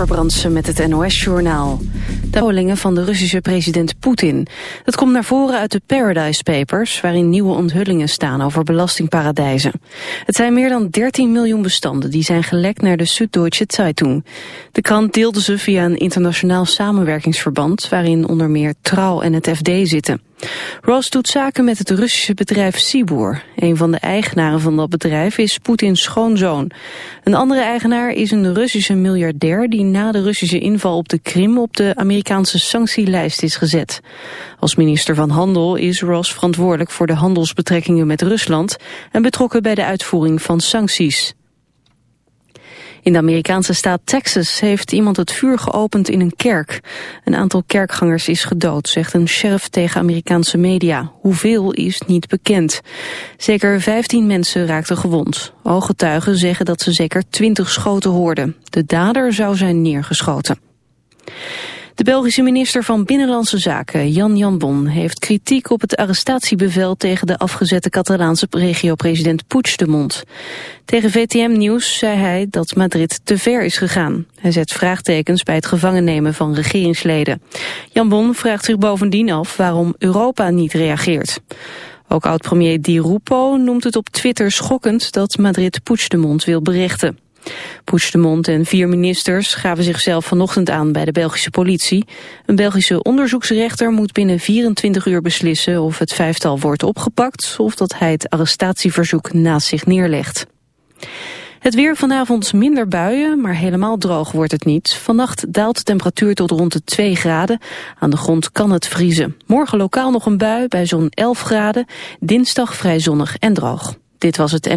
Amber met het NOS-journaal. De houdingen van de Russische president Poetin. Het komt naar voren uit de Paradise Papers... waarin nieuwe onthullingen staan over belastingparadijzen. Het zijn meer dan 13 miljoen bestanden... die zijn gelekt naar de Süddeutsche Zeitung. De krant deelde ze via een internationaal samenwerkingsverband... waarin onder meer Trouw en het FD zitten. Ross doet zaken met het Russische bedrijf Sibur. Een van de eigenaren van dat bedrijf is Poetins schoonzoon. Een andere eigenaar is een Russische miljardair... die na de Russische inval op de Krim op de Amerikaanse sanctielijst is gezet. Als minister van Handel is Ross verantwoordelijk voor de handelsbetrekkingen met Rusland... en betrokken bij de uitvoering van sancties. In de Amerikaanse staat Texas heeft iemand het vuur geopend in een kerk. Een aantal kerkgangers is gedood, zegt een sheriff tegen Amerikaanse media. Hoeveel is niet bekend. Zeker 15 mensen raakten gewond. Ooggetuigen zeggen dat ze zeker 20 schoten hoorden. De dader zou zijn neergeschoten. De Belgische minister van Binnenlandse Zaken, Jan Janbon, heeft kritiek op het arrestatiebevel tegen de afgezette Catalaanse regio-president Puigdemont. Tegen VTM Nieuws zei hij dat Madrid te ver is gegaan. Hij zet vraagtekens bij het gevangennemen van regeringsleden. Jan Bon vraagt zich bovendien af waarom Europa niet reageert. Ook oud-premier Di Rupo noemt het op Twitter schokkend dat Madrid Puigdemont wil berichten. Puigdemont en vier ministers gaven zichzelf vanochtend aan bij de Belgische politie. Een Belgische onderzoeksrechter moet binnen 24 uur beslissen of het vijftal wordt opgepakt of dat hij het arrestatieverzoek naast zich neerlegt. Het weer vanavond minder buien, maar helemaal droog wordt het niet. Vannacht daalt de temperatuur tot rond de 2 graden. Aan de grond kan het vriezen. Morgen lokaal nog een bui bij zo'n 11 graden. Dinsdag vrij zonnig en droog. Dit was het...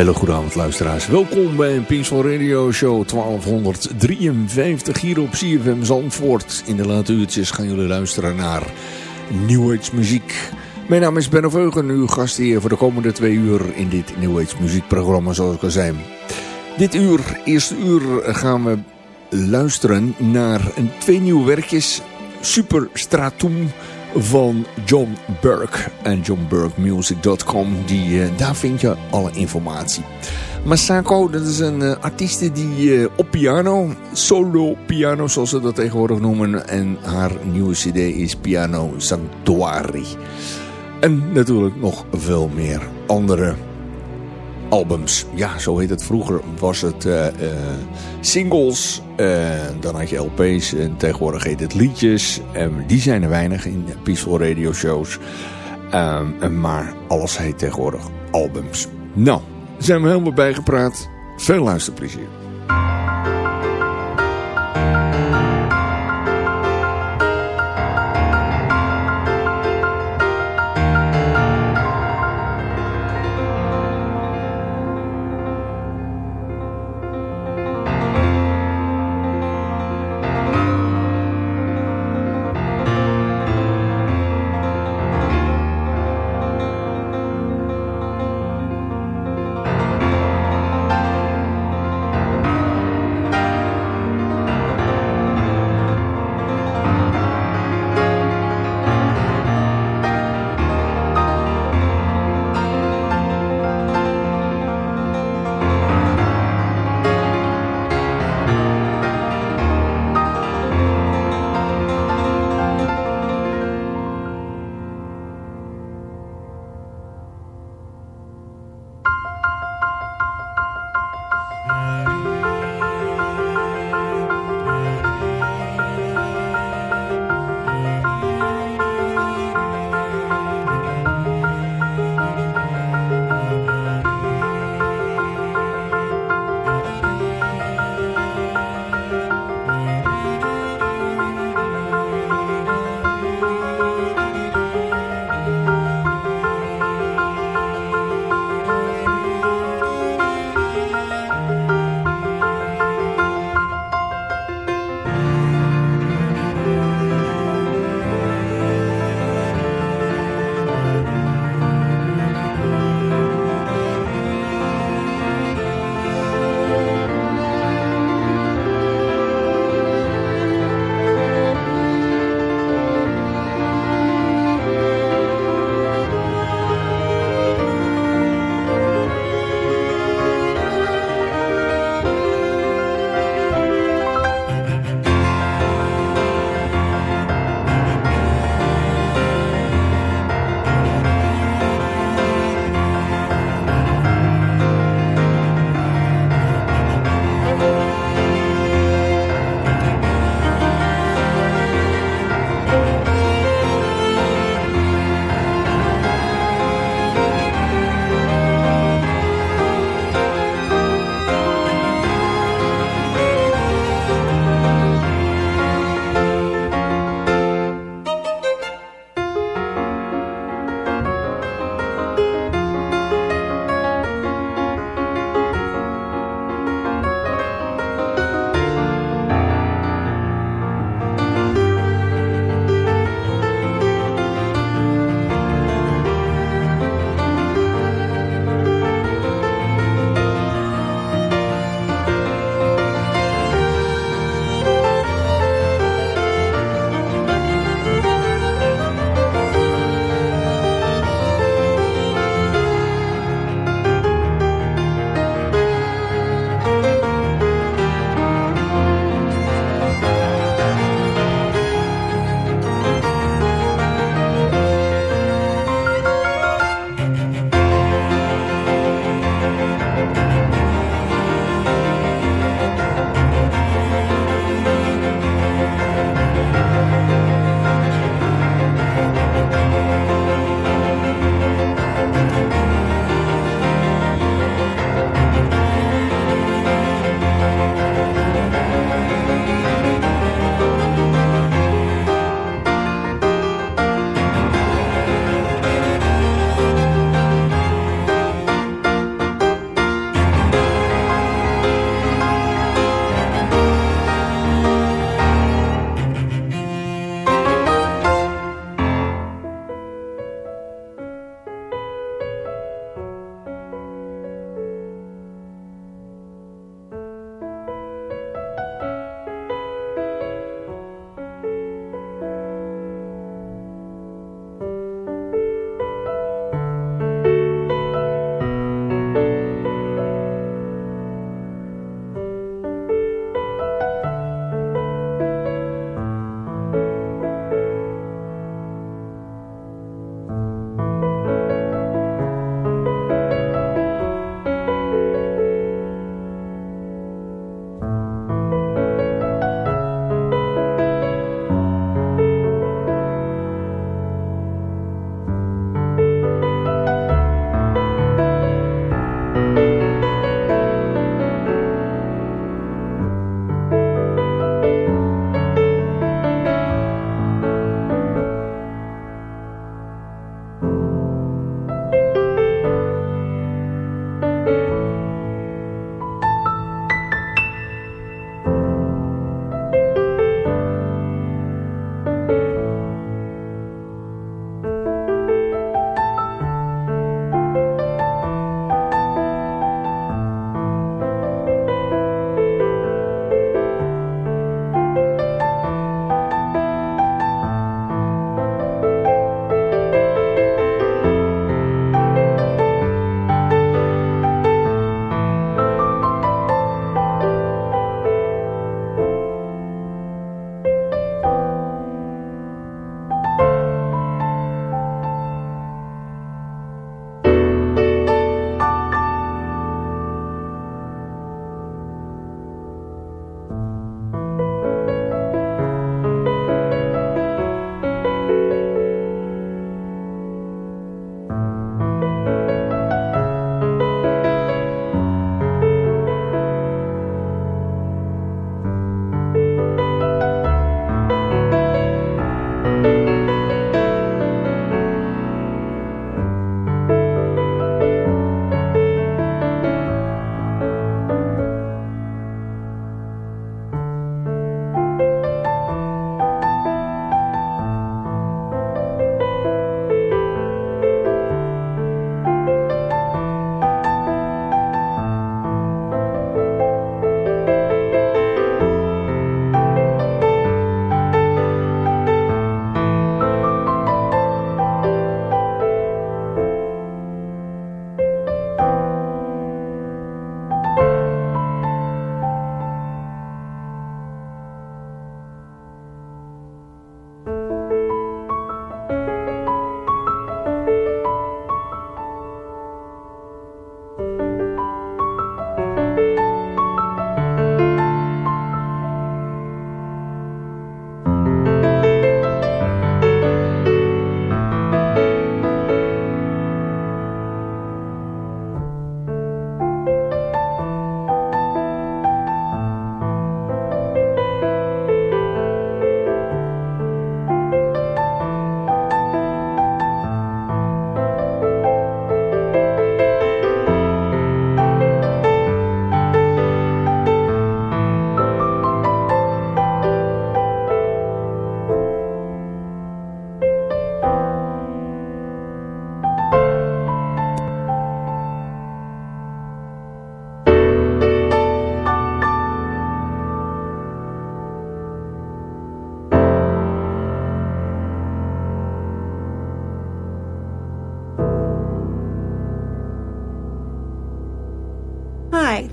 Hele goede avond luisteraars. Welkom bij een Peaceful Radio Show 1253 hier op CFM Zandvoort. In de late uurtjes gaan jullie luisteren naar New Age muziek. Mijn naam is Ben Veugen, uw gast hier voor de komende twee uur in dit New Age muziekprogramma zoals ik al zei. Dit uur, eerste uur, gaan we luisteren naar twee nieuwe werkjes. Super Stratum van John Burke en johnburkemusic.com. Die, uh, daar vind je alle informatie. Masako, dat is een uh, artieste die uh, op piano, solo piano zoals ze dat tegenwoordig noemen. En haar nieuwe cd is Piano Sanctuary. En natuurlijk nog veel meer andere albums. Ja, zo heet het. Vroeger was het uh, uh, singles, uh, dan had je LP's en tegenwoordig heet het liedjes. Um, die zijn er weinig in Peaceful Radio shows. Um, maar alles heet tegenwoordig albums. Nou, zijn we helemaal bijgepraat. Veel luisterplezier.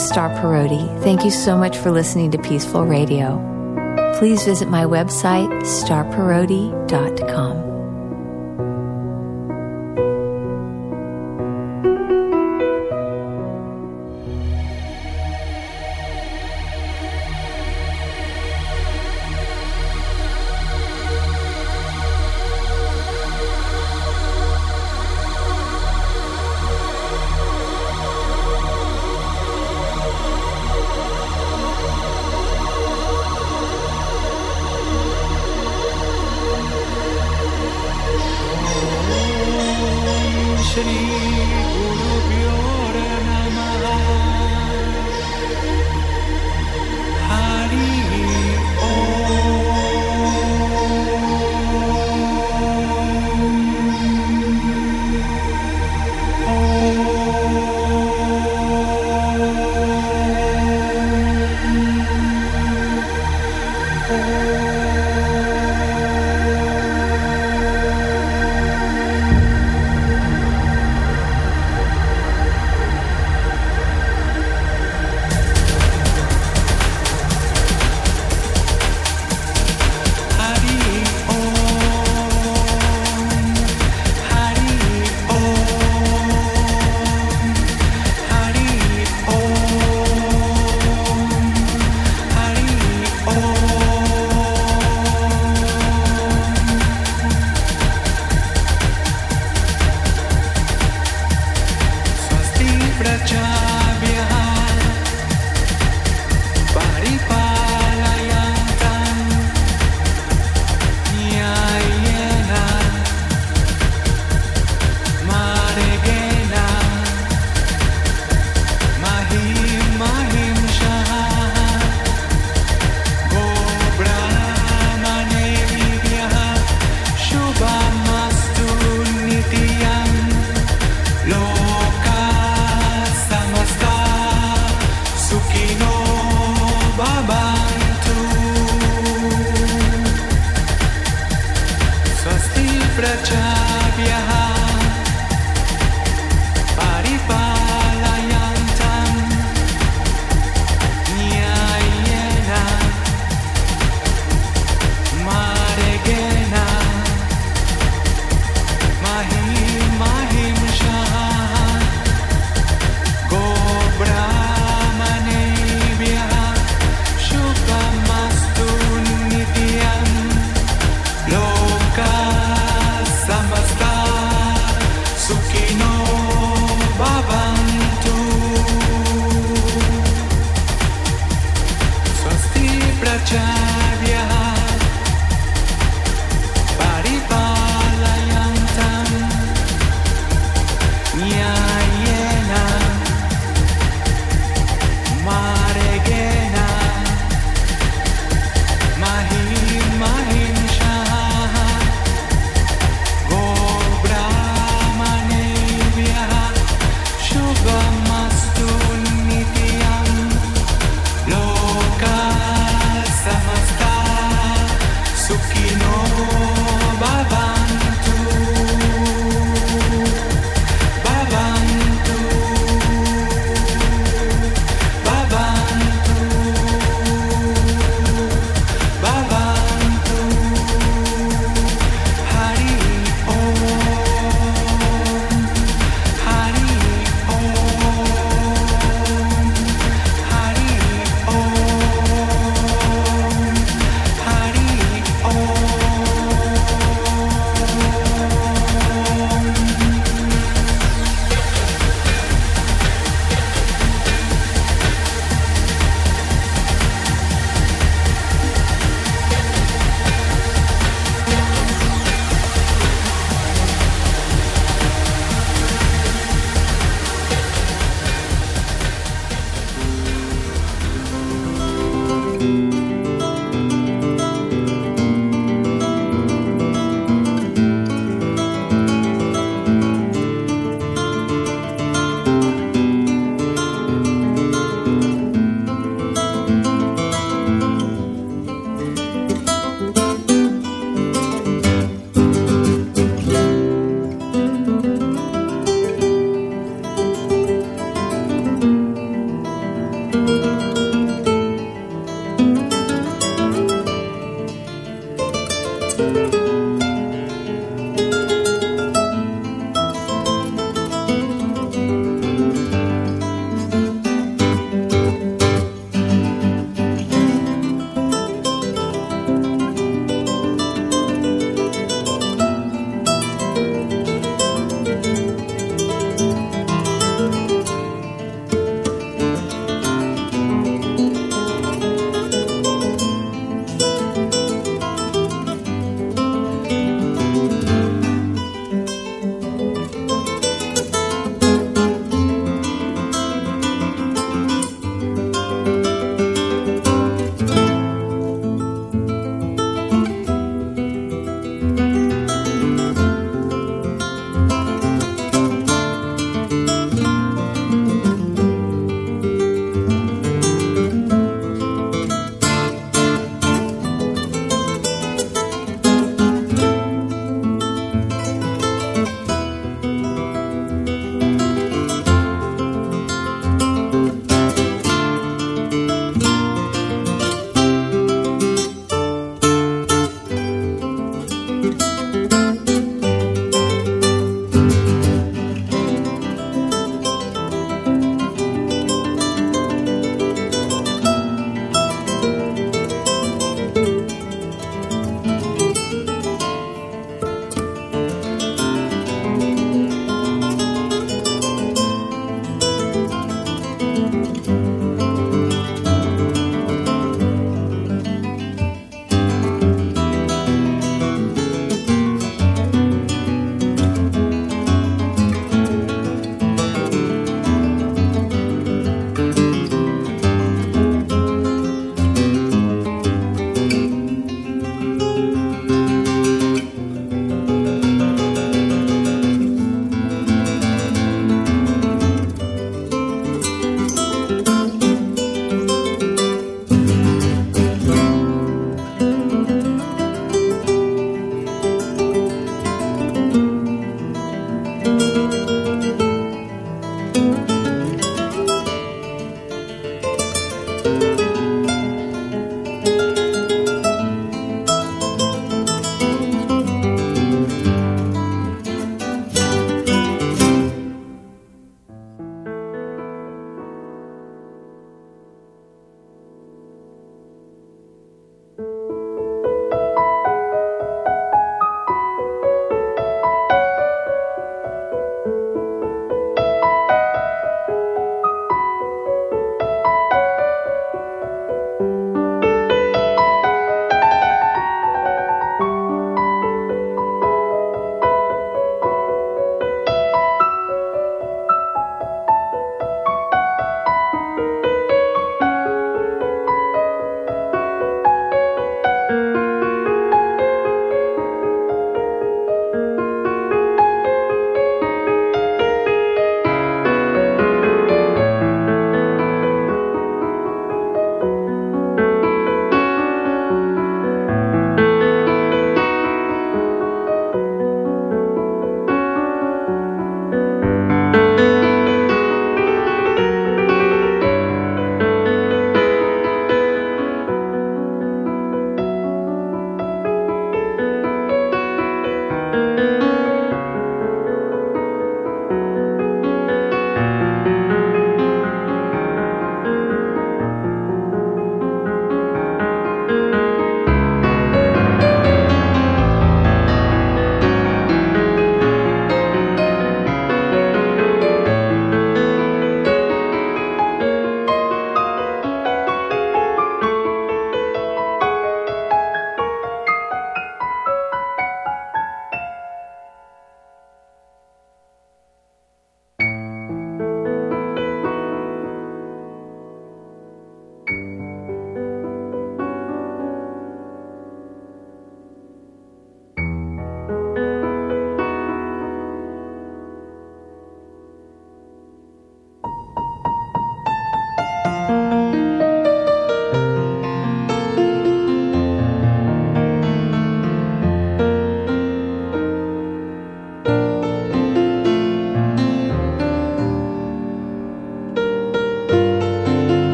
Star Parodi. Thank you so much for listening to Peaceful Radio. Please visit my website, starparodi.com.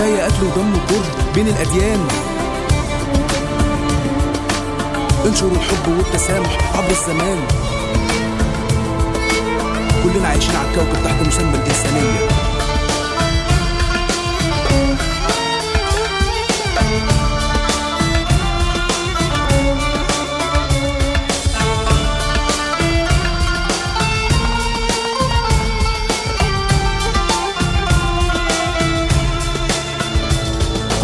كفاية قتل ودم وكره بين الأديان. انشروا الحب والتسامح عبر الزمان. كلنا عايشين على الكوكب تحت مسمى الإنسانية.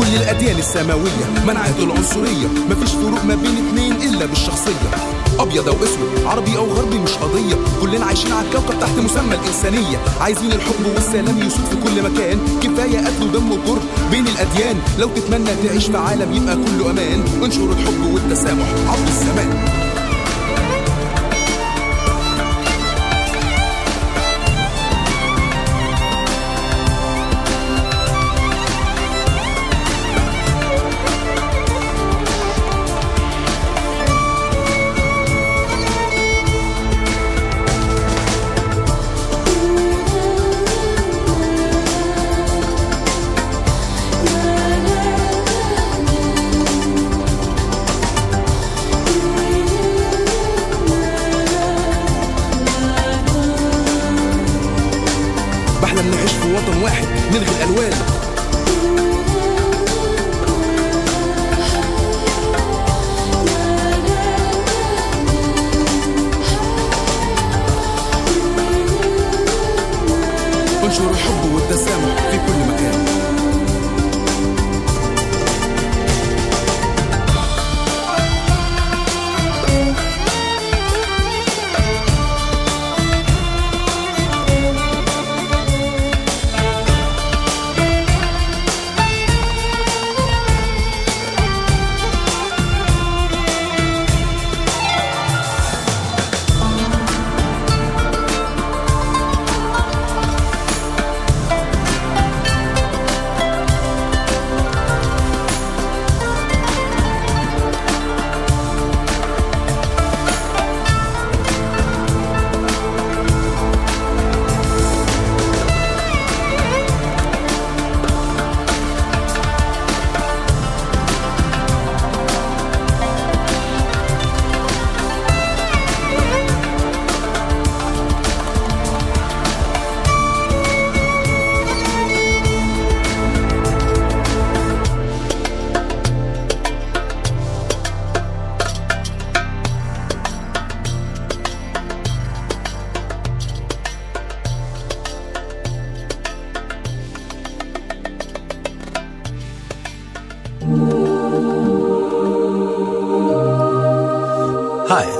كل الأديان السماوية منعت العنصرية. مفيش فروق ما بين اتنين إلا بالشخصية. أبيض أو أسود عربي أو غربي مش قضية. كلنا عايشين على الكوكب تحت مسمى الإنسانية. عايزين الحب والسلام يسود في كل مكان. كفاية قتل ودم وكره بين الأديان. لو تتمنى تعيش في عالم يبقى كله أمان. انشر الحب والتسامح عبر الزمان.